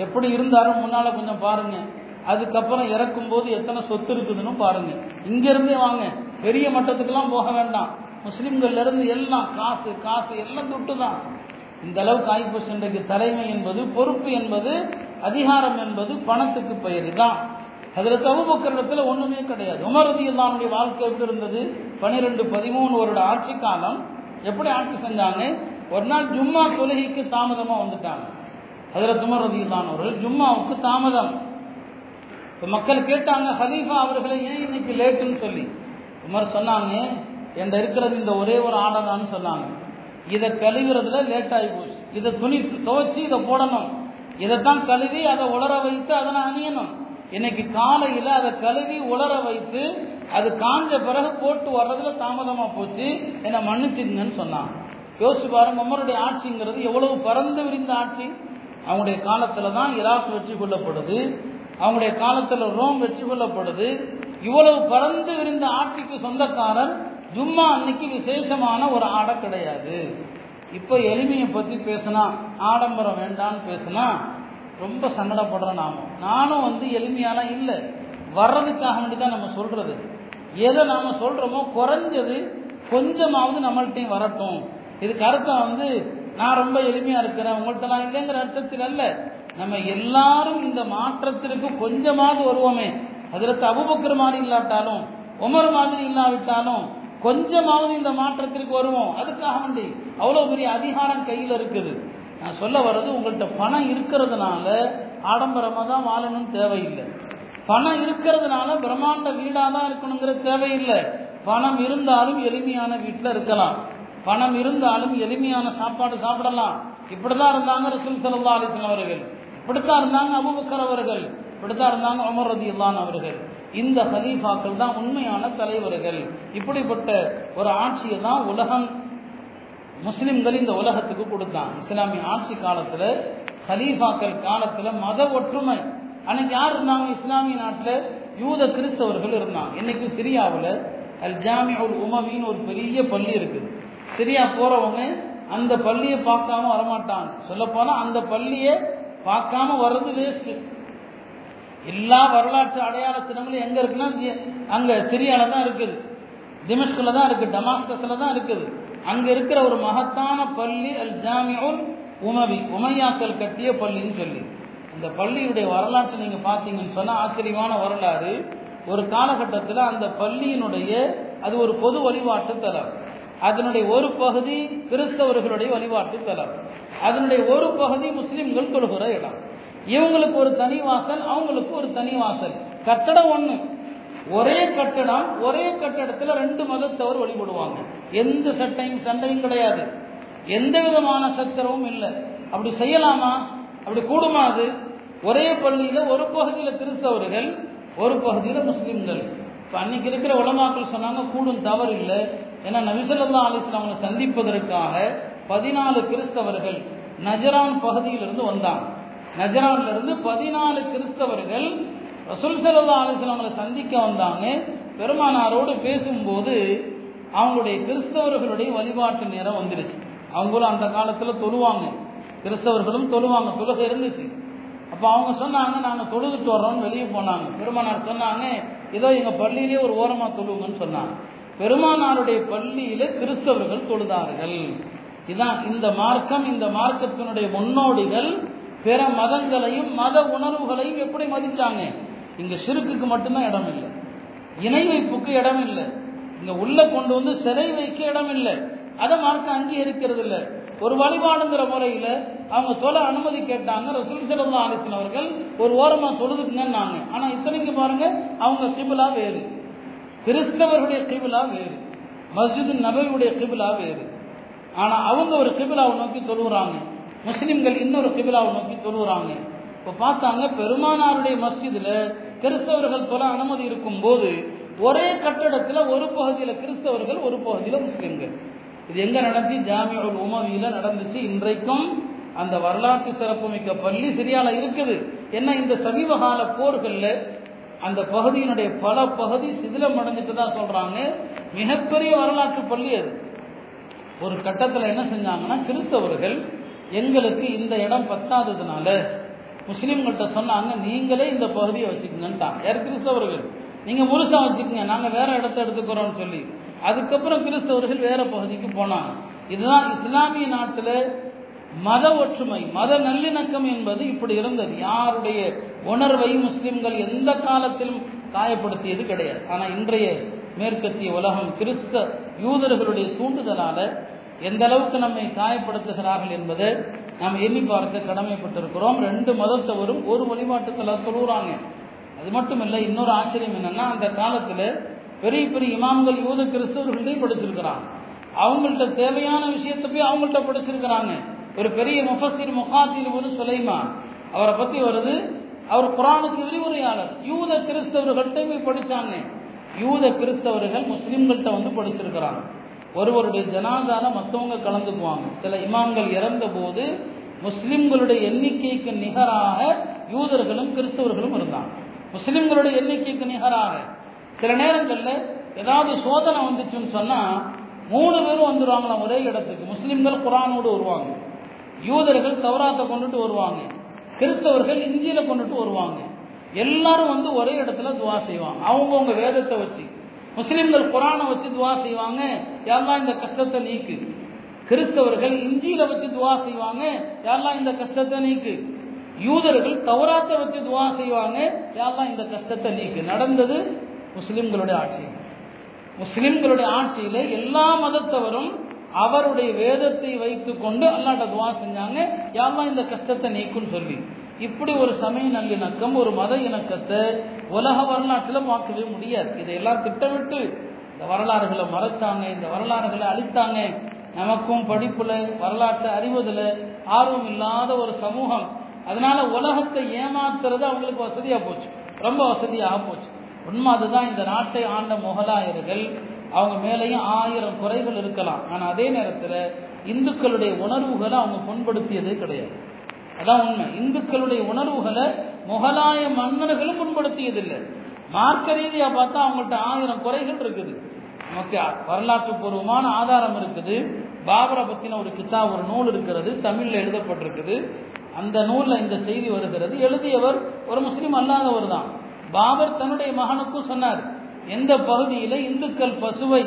எப்படி இருந்தாலும் முன்னால கொஞ்சம் பாருங்க. அதுக்கப்புறம் இறக்கும் போது எத்தனை சொத்து இருக்குதுன்னு பாருங்க. இங்கேருந்தே வாங்க. பெரிய மட்டத்துக்கெல்லாம் போக வேண்டாம். முஸ்லீம்கள்லேருந்து எல்லாம் காசு காசு எல்லாம் துட்டு தான் இந்த அளவுக்கு ஆகிப்போச்சு இன்றைக்கு தலைமை என்பது பொறுப்பு என்பது அதிகாரம் என்பது பணத்துக்கு பெயர். தான் அதில் தவுபக்கரிடத்தில் ஒன்றுமே கிடையாது. உமரதி அல்லாமுடைய வாழ்க்கை எப்படி இருந்தது? பனிரெண்டு பதிமூணு வருட ஆட்சி காலம் எப்படி ஆட்சி செஞ்சாங்க? ஒரு நாள் ஜும்மா தொலகிக்கு தாமதமாக வந்துட்டாங்க. அதில் துமரதி அவர்கள் ஜும்மாவுக்கு தாமதம். இப்போ மக்கள் கேட்டாங்க ஹலீஃபா அவர்களை ஏன் இன்னைக்கு லேட்டுன்னு சொல்லி? உமர் சொன்னாங்க என்கிட்ட இருக்கிறது இந்த ஒரே ஒரு ஆடை தான் சொன்னாங்க. இதை கழுவுறதுல லேட் ஆகி போச்சு. இதை துணி துவைச்சு இதை போடணும். இதைத்தான் கழுவி அதை உலர வைத்து அதை நான் அணியணும். இன்னைக்கு காலையில் அதை கழுவி உலர வைத்து அது காஞ்ச பிறகு போட்டு வர்றதுல தாமதமா போச்சு. என்னை மன்னிச்சுங்கன்னு சொன்னான். யோசிச்சு பாருங்க உமருடைய ஆட்சிங்கிறது எவ்வளவு பறந்து விரிந்த ஆட்சி. அவங்களுடைய காலத்துல தான் ஈராக் வெற்றி கொள்ளப்படுது. அவங்களுடைய காலத்துல ரோம் வெற்றி கொள்ளப்படுது. இவ்வளவு பறந்து விரிந்த ஆட்சிக்கு சொந்தக்காரர் ஜும்மா அன்னைக்கு விசேஷமான ஒரு ஆடை கிடையாது. இப்போ எளிமையை பத்தி பேசினா ஆடம்பரம் வேண்டான்னு பேசினா ரொம்ப சங்கடப்படுறோம் நாம. நானும் வந்து எளிமையாலாம் இல்லை. வர்றதுக்காக வேண்டி தான் நம்ம சொல்றது. எதை நாம சொல்றோமோ குறைஞ்சது கொஞ்சமாவது நம்மள்ட்டையும் வரட்டும். இதுக்கு அர்த்தம் வந்து நான் ரொம்ப எளிமையா இருக்கிறேன் உங்கள்கிட்டலாம் இல்லைங்கிற அர்த்தத்தில் அல்ல. நம்ம எல்லாரும் இந்த மாற்றத்திற்கு கொஞ்சமாவது வருவோமே. அதில் அபுபக்கர் மாதிரி இல்லாட்டாலும் உமர் மாதிரி இல்லாவிட்டாலும் கொஞ்சமாவது இந்த மாற்றத்திற்கு வருவோம். அதுக்காக வேண்டி அவ்வளோ பெரிய அதிகாரம் கையில் இருக்குது. நான் சொல்ல வர்றது உங்கள்கிட்ட பணம் இருக்கிறதுனால ஆடம்பரமாக தான் வாழணும்னு தேவையில்லை. பணம் இருக்கிறதுனால பிரம்மாண்ட வீடாக தான் இருக்கணுங்கிற தேவையில்லை. பணம் இருந்தாலும் எளிமையான வீட்டில் இருக்கலாம். பணம் இருந்தாலும் எளிமையான சாப்பாடு சாப்பிடலாம். இப்படிதான் இருந்தாங்க ரசூல் சல்லா அலிஸ்லாம் அவர்கள். இப்படித்தான் இருந்தாங்க அபுபக்கர் அவர்கள். இப்படித்தான் இருந்தாங்க அமர் ரதி அவர்கள். இந்த ஹலீஃபாக்கள் தான் உண்மையான தலைவர்கள். இப்படிப்பட்ட ஒரு ஆட்சியை தான் உலகம் முஸ்லிம்கள் இந்த உலகத்துக்கு கொடுத்தான். இஸ்லாமிய ஆட்சி காலத்தில் ஹலீஃபாக்கள் காலத்தில் மத ஒற்றுமை. அன்னைக்கு யார் இருந்தாங்க இஸ்லாமிய நாட்டில்? யூத கிறிஸ்தவர்கள் இருந்தாங்க. இன்னைக்கு சிரியாவில் அல் ஜாமி ஒரு உமவின்னு ஒரு பெரிய பள்ளி இருக்குது. சிரியா போகிறவங்க அந்த பள்ளியை பார்க்காம வரமாட்டாங்க. சொல்லப்போனால் அந்த பள்ளியை பார்க்காம வர்றது வேஸ்ட்டு எல்லா வரலாற்று அடையாள சின்னங்களும் எங்கே இருக்குன்னா அங்கே சிரியாவில் தான் இருக்குது. திமிஷ்கில் தான் இருக்குது டமாஸ்கஸில் தான் இருக்குது. அங்கே இருக்கிற ஒரு மகத்தான பள்ளி அல் ஜாமியுல் உமவி உமையாக்கள் கட்டிய பள்ளின்னு சொல்லி. இந்த பள்ளியுடைய வரலாற்றை நீங்கள் பார்த்தீங்கன்னு சொன்னால் ஆச்சரியமான வரலாறு. ஒரு காலகட்டத்தில் அந்த பள்ளியினுடைய அது ஒரு பொது வழிபாட்டு தலம். அதனுடைய ஒரு பகுதி கிறிஸ்தவர்களுடைய வழிபாட்டு தலம். அதனுடைய ஒரு பகுதி முஸ்லிம்கள் கொள்கிற இடம். இவங்களுக்கு ஒரு தனி வாசல் அவங்களுக்கு ஒரு தனி வாசல். கட்டடம் ஒண்ணு. ஒரே கட்டடம் ஒரே கட்டடத்துல ரெண்டு மதத்தவர் வழிபடுவாங்க. எந்த சட்டையும் சண்டையும் கிடையாது. எந்த விதமான சச்சரவும் இல்லை. அப்படி செய்யலாமா? அப்படி கூடுமா அது? ஒரே பள்ளியில ஒரு பகுதியில கிறிஸ்தவர்கள் ஒரு பகுதியில முஸ்லிம்கள். இப்போ அன்னைக்கு இருக்கிற உலமாக்கள் சொன்னாங்க கூடும் தவறு இல்லை. ஏன்னா நபிசல்லா அலிஸ்லாம் அவங்களை சந்திப்பதற்காக பதினாலு கிறிஸ்தவர்கள் நஜரான் பகுதியிலிருந்து வந்தாங்க. நஜரான்ல இருந்து பதினாலு கிறிஸ்தவர்கள் ரசூல் சல்லா அலிஸ்லாம் அவங்களை சந்திக்க வந்தாங்க. பெருமானாரோடு பேசும்போது அவங்களுடைய கிறிஸ்தவர்களுடைய வழிபாட்டு நேரம் வந்துருச்சு. அவங்களும் அந்த காலத்தில் தொழுவாங்க. கிறிஸ்தவர்களும் தொழுவாங்க. தொழுகை இருந்துச்சு. அப்போ அவங்க சொன்னாங்க நாங்கள் தொழுதுட்டு வர்றோம்னு வெளியே போனாங்க. பெருமானார் சொன்னாங்க ஏதோ எங்கள் பள்ளியிலே ஒரு ஓரமாக தொழுவுங்கன்னு சொன்னாங்க. பெருமானாருடைய பள்ளியில் கிறிஸ்தவர்கள் தொழுதார்கள். இதான் இந்த மார்க்கம். இந்த மார்க்கத்தினுடைய முன்னோடிகள் பிற மதங்களையும் மத உணர்வுகளையும் எப்படி மதிச்சாங்க? இங்க சிறுக்குக்கு மட்டும்தான் இடம் இல்லை. இணை வைப்புக்கு இடம் இல்லை. இங்க உள்ள கொண்டு வந்து சிலை வைக்க இடம் இல்லை. அதை மார்க்கம் அங்கீகரிக்கிறது இல்லை. ஒரு வழிபாடுங்கிற முறையில அவங்க தொலை அனுமதி கேட்டாங்க. ரசூல் சல்லா அலிஸ்லாம் அவர்கள் ஒரு ஓரமா தொழுதுக்குங்கன்னாங்க ஆனா இத்தனைக்கு பாருங்க அவங்க கிபிலா வேறு. கிறிஸ்தவர்களுடைய கிபிலா வேறு. மஸ்ஜித் நபையுடைய கிபிலா வேறு. ஆனா அவங்க ஒரு கிபிலாவை நோக்கி தொழுகிறாங்க முஸ்லிம்கள் இன்னொரு கிபிலாவை நோக்கி தொழுகிறாங்க இப்போ பார்த்தாங்க பெருமானாருடைய மஸ்ஜிதில் கிறிஸ்தவர்கள் தொழ அனுமதி இருக்கும் போது ஒரே கட்டடத்தில் ஒரு பகுதியில் கிறிஸ்தவர்கள் ஒரு பகுதியில் முஸ்லிம்கள். இது எங்கே நடந்துச்சு? ஜாமியுல் உமவியில் நடந்துச்சு. இன்றைக்கும் அந்த வரலாற்று சிறப்புமிக்க பள்ளி சிரியால இருக்குது. என்ன இந்த சமீபகால போர்களில் அந்த பகுதியினுடைய பல பகுதி சிதிலம் அடைஞ்சிட்டு தான் சொல்றாங்க. மிகப்பெரிய வரலாற்று பள்ளி அது. ஒரு கட்டத்தில் என்ன செஞ்சாங்கன்னா கிறிஸ்தவர்கள் எங்களுக்கு இந்த இடம் பத்தாததுனால முஸ்லீம்கள்ட்ட சொன்னாங்க நீங்களே இந்த பகுதியை வச்சுக்கங்கன்ட்டாங்க யார் கிறிஸ்தவர்கள்? நீங்க முழுசா வச்சுக்கோங்க நாங்கள் வேற இடத்த எடுத்துக்கிறோம்னு சொல்லி. அதுக்கப்புறம் கிறிஸ்தவர்கள் வேற பகுதிக்கு போனாங்க. இதுதான் இஸ்லாமிய நாட்டில் மத ஒற்றுமை மத நல்லிணக்கம் என்பது இப்படி இருந்தது. யாருடைய உணர்வை முஸ்லிம்கள் எந்த காலத்திலும் காயப்படுத்தியது கிடையாது. ஆனால் இன்றைய மேற்கத்திய உலகம் கிறிஸ்த யூதர்களுடைய தூண்டுதலால் எந்த அளவுக்கு நம்மை காயப்படுத்துகிறார்கள் என்பதை நாம் எண்ணி பார்க்க கடமைப்பட்டிருக்கிறோம். ரெண்டு மதத்தவரும் ஒரு வழிபாட்டுத்தில் தொழுகிறாங்க அது மட்டும் இல்லை இன்னொரு ஆச்சரியம் என்னன்னா அந்த காலத்தில் பெரிய பெரிய இமாம்கள் யூத கிறிஸ்தவர்களையும் படிச்சிருக்கிறாங்க. அவங்கள்ட்ட தேவையான விஷயத்தை போய் அவங்கள்ட்ட படிச்சிருக்கிறாங்க. ஒரு பெரிய முஃபசீர் முகாத்தில் ஒரு சுலைமான். அவரை பற்றி வருது அவர் குரானுக்கு விரிவுரையாளர். யூத கிறிஸ்தவர்கள்ட்ட போய் படித்தாங்க யூத கிறிஸ்தவர்கள் முஸ்லீம்கள்ட்ட வந்து படிச்சிருக்கிறாங்க. ஒருவருடைய ஜனாதால மற்றவங்க கலந்துக்குவாங்க. சில இமாம்கள் இறந்த போது முஸ்லிம்களுடைய எண்ணிக்கைக்கு நிகராக யூதர்களும் கிறிஸ்தவர்களும் இருந்தாங்க. முஸ்லிம்களுடைய எண்ணிக்கைக்கு நிகராக. சில நேரங்களில் ஏதாவது சோதனை வந்துச்சுன்னு சொன்னால் மூணு பேரும் வந்துடுவாங்களாம் ஒரே இடத்துக்கு. முஸ்லிம்கள் குரானோடு வருவாங்க. யூதர்கள் தவறாத்தை கொண்டுட்டு வருவாங்க. கிறிஸ்தவர்கள் இஞ்சியில கொண்டுட்டு வருவாங்க. எல்லாரும் வந்து ஒரே இடத்துல துவா செய்வாங்க. அவங்கவுங்க வேதத்தை வச்சு. முஸ்லிம்கள் குரானை வச்சு துவா செய்வாங்க. யாரெல்லாம் இந்த கஷ்டத்தை நீக்கு? கிறிஸ்தவர்கள் இஞ்சியில வச்சு துவா செய்வாங்க. யாரெல்லாம் இந்த கஷ்டத்தை நீக்கு? யூதர்கள் தௌராத்தை வச்சு துவா செய்வாங்க. யாரெல்லாம் இந்த கஷ்டத்தை நீக்கு? நடந்தது முஸ்லிம்களுடைய ஆட்சி முஸ்லிம்களுடைய ஆட்சியில எல்லா மதத்தவரும் அவருடைய வேதத்தை வைத்து கொண்டு அல்லாட்ட துவா செஞ்சாங்க. யாரெல்லாம் இந்த கஷ்டத்தை நீக்குன்னு சொல்லி. இப்படி ஒரு சமய நல்லிணக்கம் ஒரு மத இணக்கத்தை உலக வரலாற்றில் மாற்றவே முடியாது. இதையெல்லாம் திட்டமிட்டு இந்த வரலாறுகளை மறைச்சாங்க இந்த வரலாறுகளை அழித்தாங்க. நமக்கும் படிப்புல வரலாற்றை அறிவதில் ஆர்வம் இல்லாத ஒரு சமூகம். அதனால உலகத்தை ஏமாத்துறது அவங்களுக்கு வசதியா போச்சு. ரொம்ப வசதியாக போச்சு. உண்மை அதுதான். இந்த நாட்டை ஆண்ட முகலாயர்கள் அவங்க மேலேயும் ஆயிரம் குறைகள் இருக்கலாம். ஆனால் அதே நேரத்தில் இந்துக்களுடைய உணர்வுகளை அவங்க புண்படுத்தியதே கிடையாது. அதான் உண்மை. இந்துக்களுடைய உணர்வுகளை முகலாய மன்னர்களும் புண்படுத்தியதில்லை. மார்க்க ரீதியாக பார்த்தா அவங்கள்ட்ட ஆயிரம் குறைகள் இருக்குது. நமக்கு வரலாற்று பூர்வமான ஆதாரம் இருக்குது. பாபரை பற்றின ஒரு கித்தா ஒரு நூல் இருக்கிறது தமிழில் எழுதப்பட்டிருக்குது. அந்த நூலில் இந்த செய்தி வருகிறது. எழுதியவர் ஒரு முஸ்லீம் அல்லாதவர் தான். பாபர் தன்னுடைய மகனுக்கும் சொன்னார் எந்த பகுதியில் இந்துக்கள் பசுவை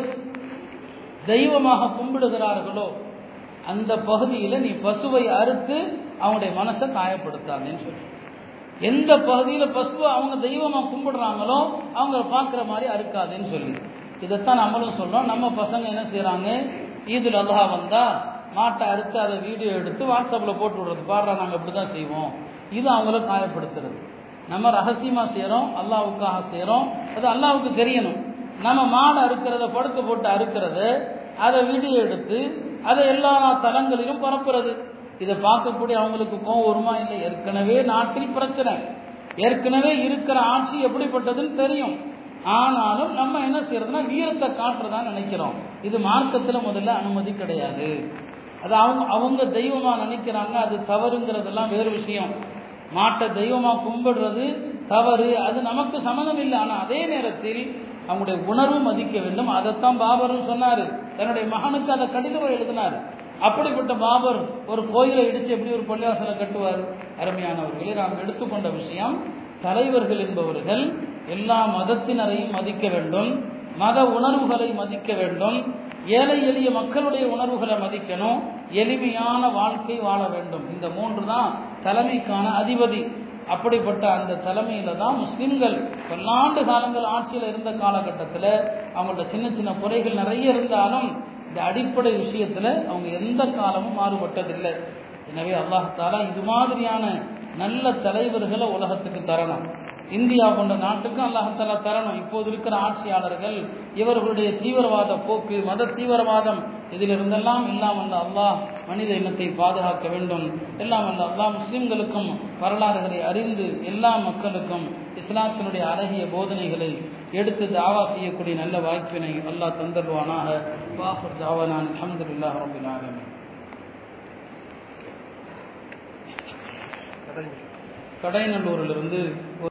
தெய்வமாக கும்பிடுகிறார்களோ அந்த பகுதியில் நீ பசுவை அறுத்து அவங்களுடைய மனசை காயப்படுத்தாதுன்னு சொல்லி. எந்த பகுதியில் பசுவை அவங்க தெய்வமாக கும்பிடுறாங்களோ அவங்க பார்க்குற மாதிரி அறுக்காதுன்னு சொல்லி. இதைத்தான் நம்மளும் சொல்கிறோம் நம்ம பசங்க என்ன செய்கிறாங்க ஈதுல் அல்லா வந்தால் மாட்டை அறுத்து அதை வீடியோ எடுத்து வாட்ஸ்அப்பில் போட்டு விடுறது. பாடுறா நாங்கள் இப்படி தான் செய்வோம். இது அவங்கள காயப்படுத்துறது. நம்ம ரகசியமாக செய்கிறோம் அல்லாவுக்காக செய்கிறோம் அது அல்லாவுக்கு தெரியணும். நம்ம மாடை அறுக்கிறத படுக்க போட்டு அறுக்கிறத அதை வீடியோ எடுத்து அதை எல்லா தலங்களிலும் பரப்புறது. இதை பார்க்கக்கூடிய அவங்களுக்கு கோவம் வருமா? இல்லை. ஏற்கனவே நாட்டில் பிரச்சனை. ஏற்கனவே இருக்கிற ஆட்சி எப்படிப்பட்டதுன்னு தெரியும். ஆனாலும் நம்ம என்ன செய்யறதுன்னா வீரத்தை காட்டுறதா நினைக்கிறோம். இது மார்க்கத்தில் முதல்ல அனுமதி கிடையாது. அது அவங்க அவங்க தெய்வமாக நினைக்கிறாங்க அது தவறுங்கிறதெல்லாம் வேறு விஷயம். மாட்டை தெய்வமாக கும்பிடுறது தவறு அது நமக்கு சம்மதம் இல்லை. ஆனால் அதே நேரத்தில் அவங்களுடைய உணர்வு மதிக்க வேண்டும். அதைத்தான் பாபரும் சொன்னார். தன்னுடைய மகனுக்கு அதை கடிதமாக எழுதினார். அப்படிப்பட்ட பாபர் ஒரு கோயிலை இடிச்சு எப்படி ஒரு பள்ளிவாசலை கட்டுவார்? அருமையானவர்களே நாம் எடுத்துக்கொண்ட விஷயம் தலைவர்கள் என்பவர்கள் எல்லா மதத்தினரையும் மதிக்க வேண்டும் மத உணர்வுகளை மதிக்க வேண்டும் ஏழை எளிய மக்களுடைய உணர்வுகளை மதிக்கணும் எளிமையான வாழ்க்கை வாழ வேண்டும். இந்த மூன்று தான் தலைமைக்கான அதிபதி. அப்படிப்பட்ட அந்த தலைமையில தான் முஸ்லிம்கள். பல்லாண்டு காலங்கள் ஆட்சியில் இருந்த காலகட்டத்தில் அவங்கள்ட்ட சின்ன சின்ன குறைகள் நிறைய இருந்தாலும் இந்த அடிப்படை விஷயத்தில் அவங்க எந்த காலமும் மாறுபட்டதில்லை. எனவே அல்லாஹாலா இது மாதிரியான நல்ல தலைவர்களை உலகத்துக்கு தரணும். இந்தியா போன்ற நாட்டுக்கும் அல்லாஹாலா தரணும். இப்போது இருக்கிற ஆட்சியாளர்கள் இவர்களுடைய தீவிரவாத போக்கு மத தீவிரவாதம் இதிலிருந்தெல்லாம் இல்லாமல் அல்லாஹ் மனித இனத்தை பாதுகாக்க வேண்டும். எல்லாம் அல்ல அல்லாஹ் முஸ்லிம்களுக்கும் வரலாறுகளை அறிந்து எல்லா மக்களுக்கும் இஸ்லாத்தினுடைய அழகிய போதனைகளை எடுத்து தாவா செய்யக்கூடிய நல்ல வாய்ப்பினை அல்லாஹ் தந்தருவானாக. வாஃபர் தாவானான் அஹமதுல்லாஹ் ரபில் ஆலமீன். கடைநல்லூரிலிருந்து